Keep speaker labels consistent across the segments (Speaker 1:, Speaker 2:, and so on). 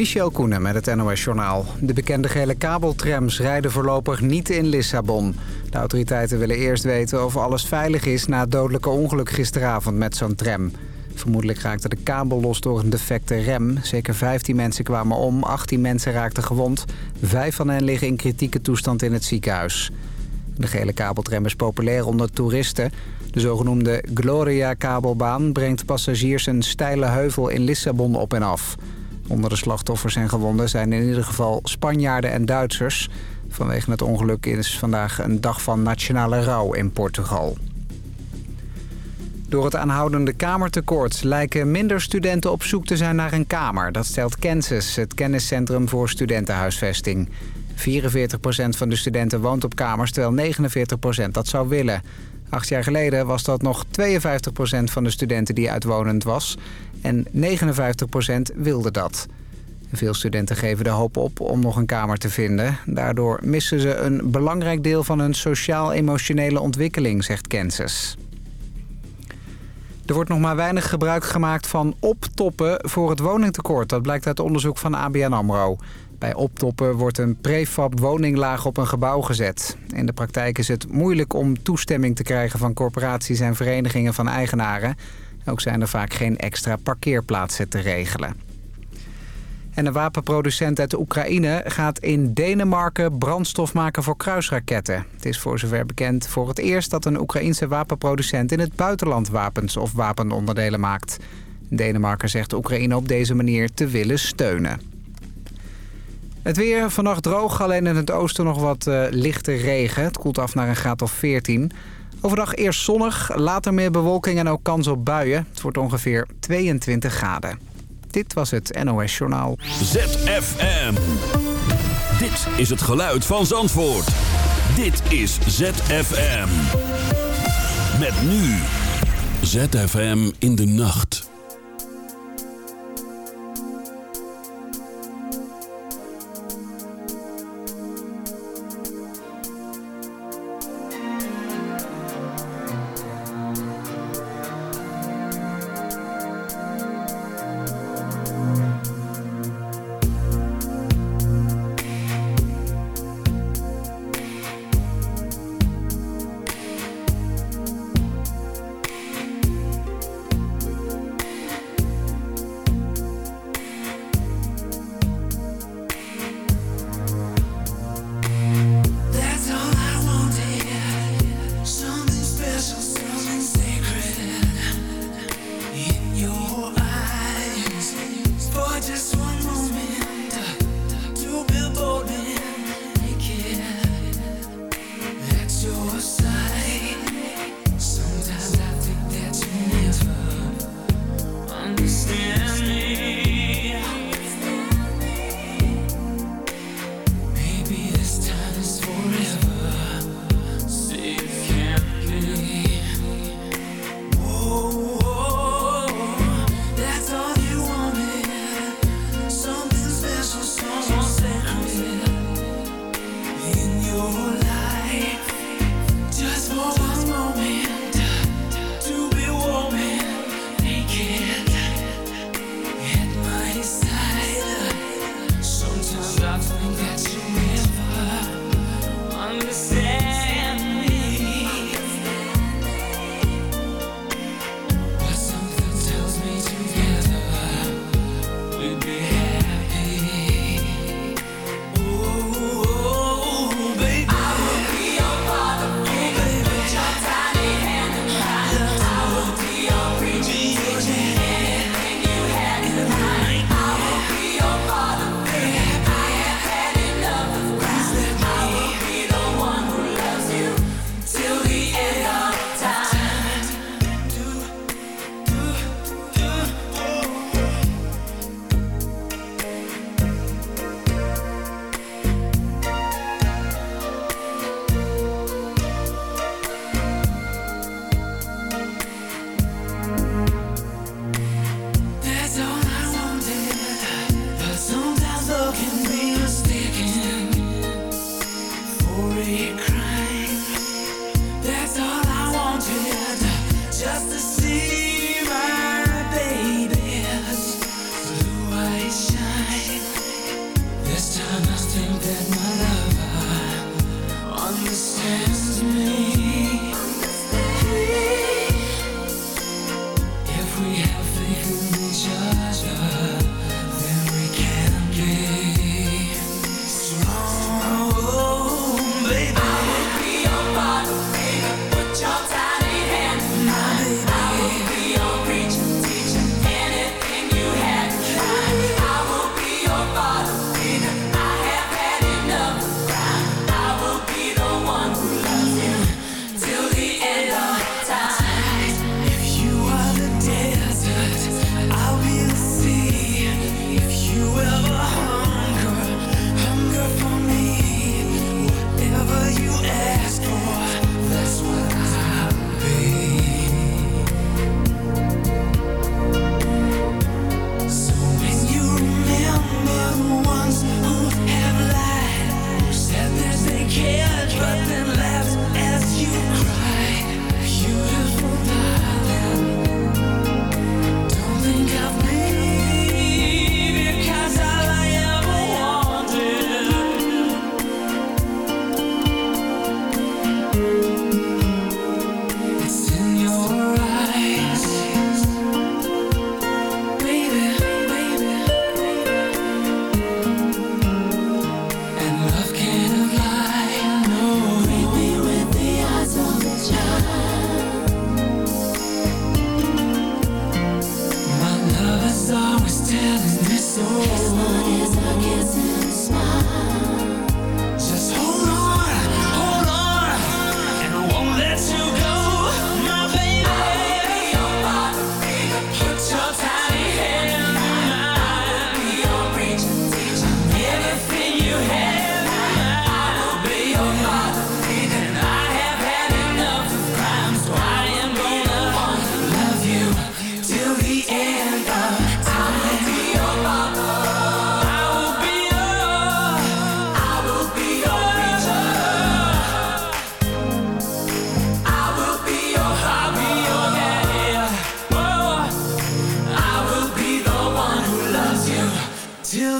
Speaker 1: Michel Koenen met het NOS-journaal. De bekende gele kabeltrams rijden voorlopig niet in Lissabon. De autoriteiten willen eerst weten of alles veilig is... na het dodelijke ongeluk gisteravond met zo'n tram. Vermoedelijk raakte de kabel los door een defecte rem. Zeker 15 mensen kwamen om, 18 mensen raakten gewond. Vijf van hen liggen in kritieke toestand in het ziekenhuis. De gele kabeltram is populair onder toeristen. De zogenoemde Gloria-kabelbaan brengt passagiers een steile heuvel in Lissabon op en af... Onder de slachtoffers en gewonden zijn in ieder geval Spanjaarden en Duitsers. Vanwege het ongeluk is vandaag een dag van nationale rouw in Portugal. Door het aanhoudende kamertekort lijken minder studenten op zoek te zijn naar een kamer. Dat stelt Kansas, het kenniscentrum voor studentenhuisvesting. 44% van de studenten woont op kamers, terwijl 49% dat zou willen. Acht jaar geleden was dat nog 52% van de studenten die uitwonend was. En 59% wilde dat. Veel studenten geven de hoop op om nog een kamer te vinden. Daardoor missen ze een belangrijk deel van hun sociaal-emotionele ontwikkeling, zegt Kansas. Er wordt nog maar weinig gebruik gemaakt van optoppen voor het woningtekort. Dat blijkt uit onderzoek van ABN AMRO. Bij optoppen wordt een prefab woninglaag op een gebouw gezet. In de praktijk is het moeilijk om toestemming te krijgen van corporaties en verenigingen van eigenaren. Ook zijn er vaak geen extra parkeerplaatsen te regelen. En een wapenproducent uit de Oekraïne gaat in Denemarken brandstof maken voor kruisraketten. Het is voor zover bekend voor het eerst dat een Oekraïense wapenproducent in het buitenland wapens of wapenonderdelen maakt. Denemarken zegt Oekraïne op deze manier te willen steunen. Het weer vannacht droog, alleen in het oosten nog wat uh, lichte regen. Het koelt af naar een graad of 14. Overdag eerst zonnig, later meer bewolking en ook kans op buien. Het wordt ongeveer 22 graden. Dit was het NOS Journaal.
Speaker 2: ZFM. Dit is het geluid van Zandvoort. Dit is ZFM. Met nu. ZFM in de nacht.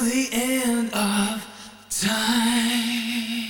Speaker 3: the end of
Speaker 4: time.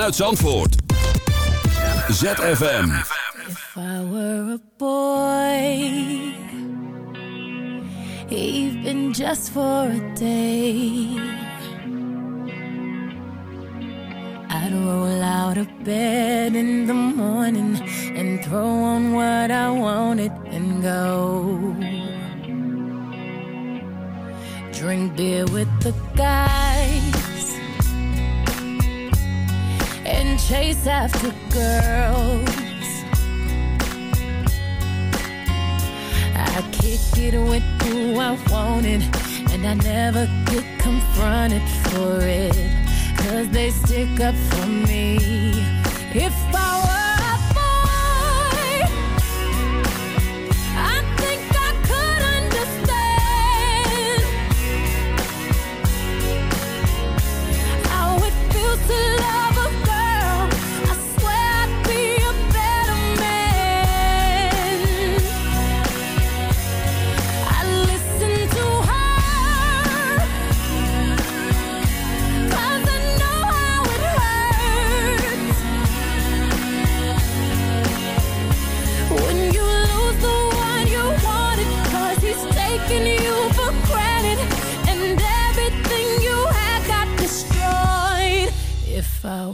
Speaker 2: vanuit Zandvoort. ZFM.
Speaker 3: If I were a boy, even just for a day, I'd roll out of bed in the morning and throw on what I wanted and go. Drink beer with the guys chase after girls. I kick it with who I want it, and I never get confronted for it. Cause they stick up for me. If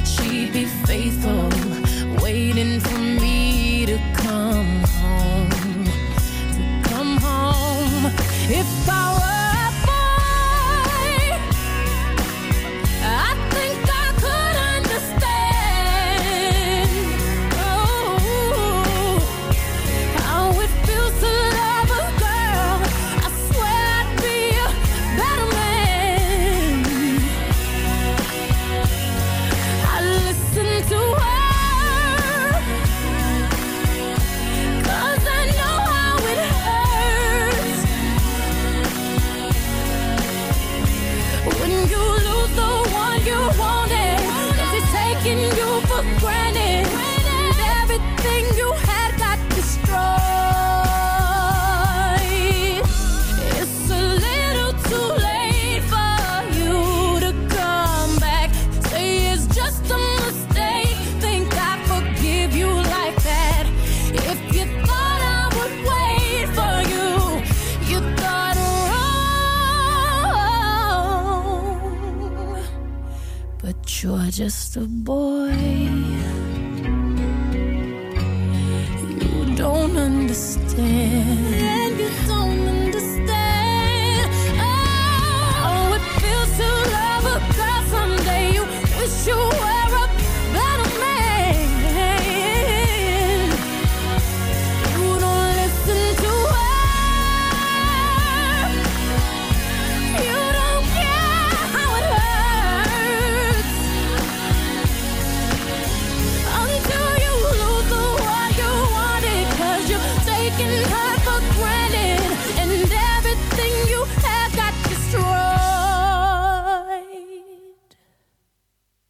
Speaker 3: that she be faithful.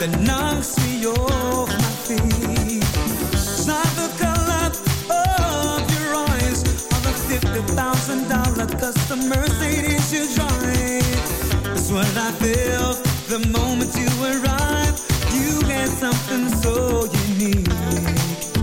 Speaker 5: that
Speaker 6: knocks me off my feet. It's not the color of your eyes or the fifty thousand dollar custom Mercedes you drive. It's what I felt the moment you arrived. You had something so unique.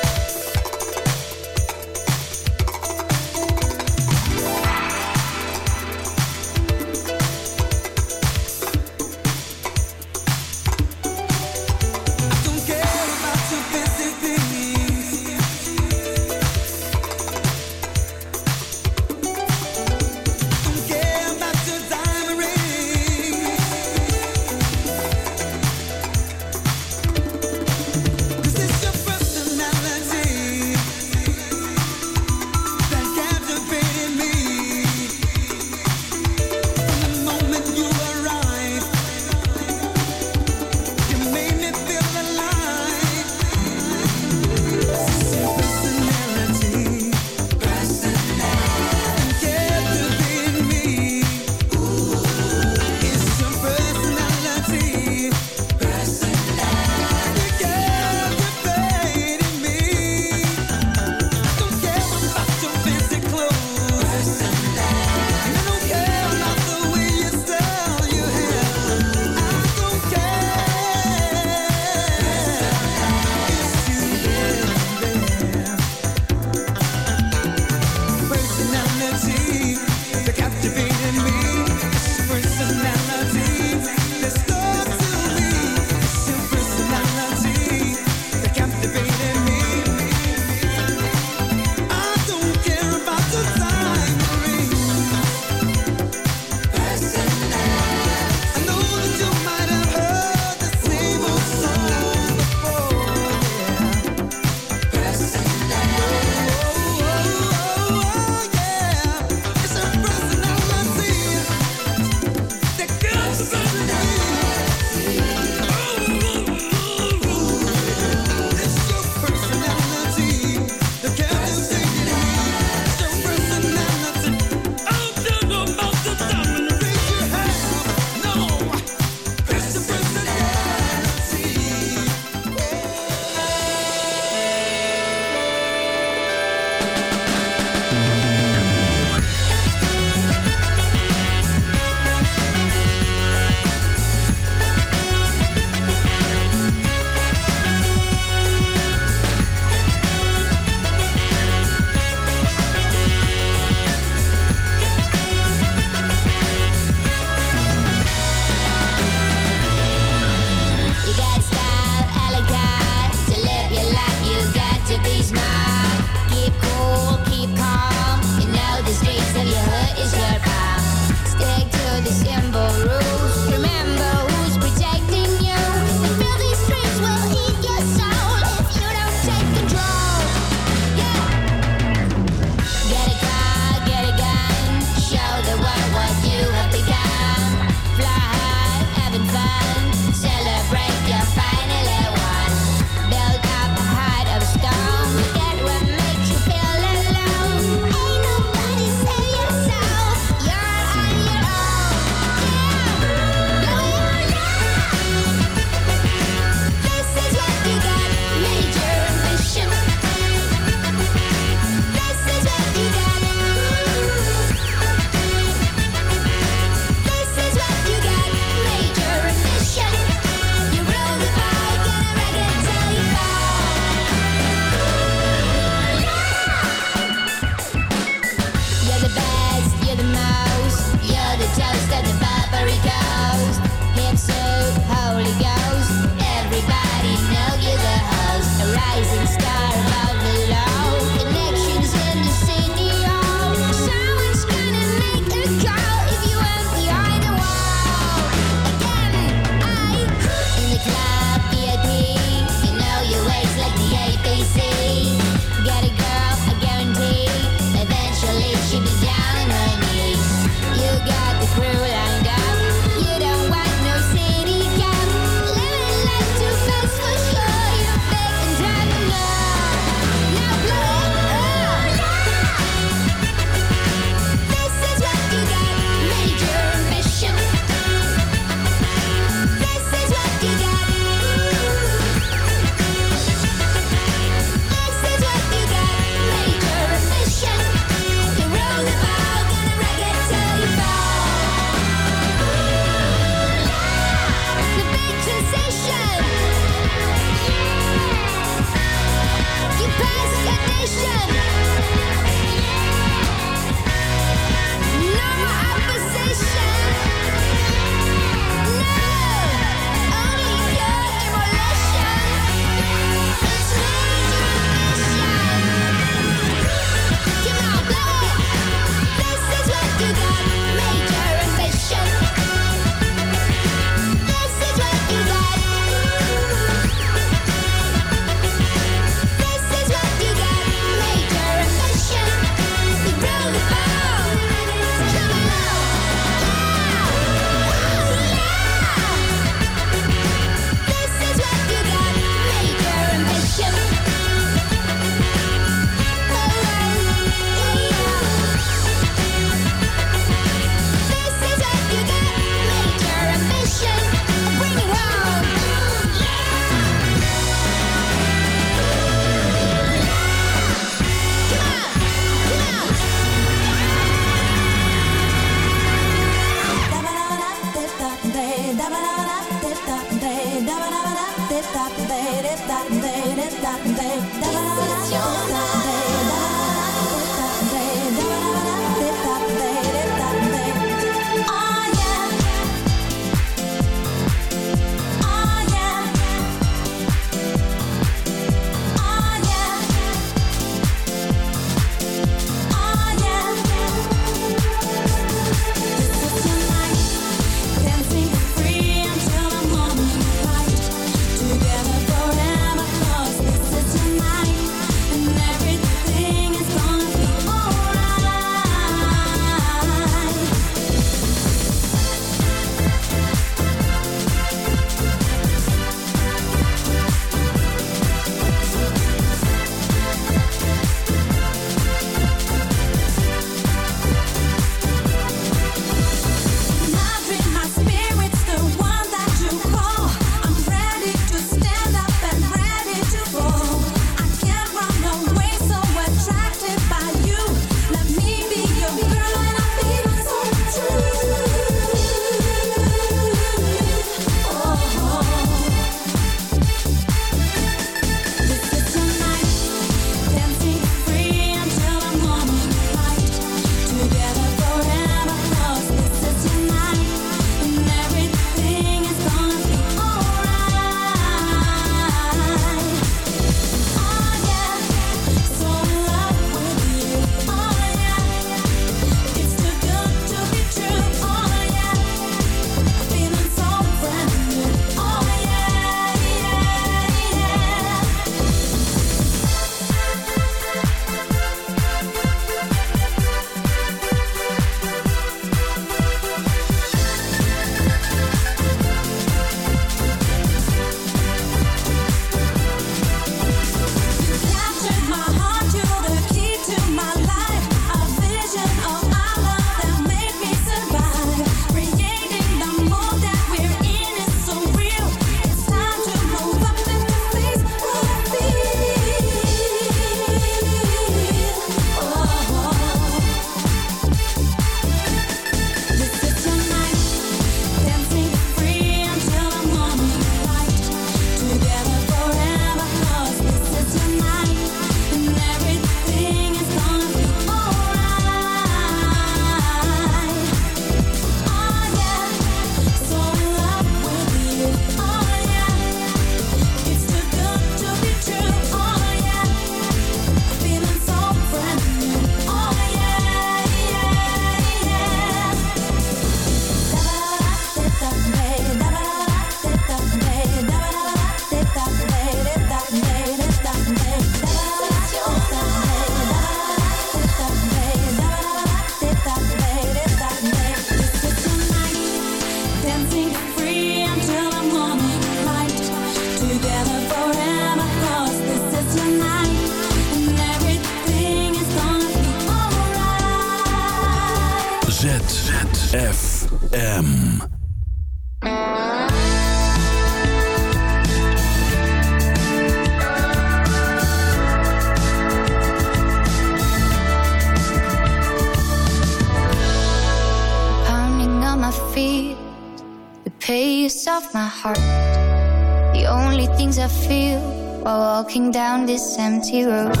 Speaker 7: Walking down this empty road.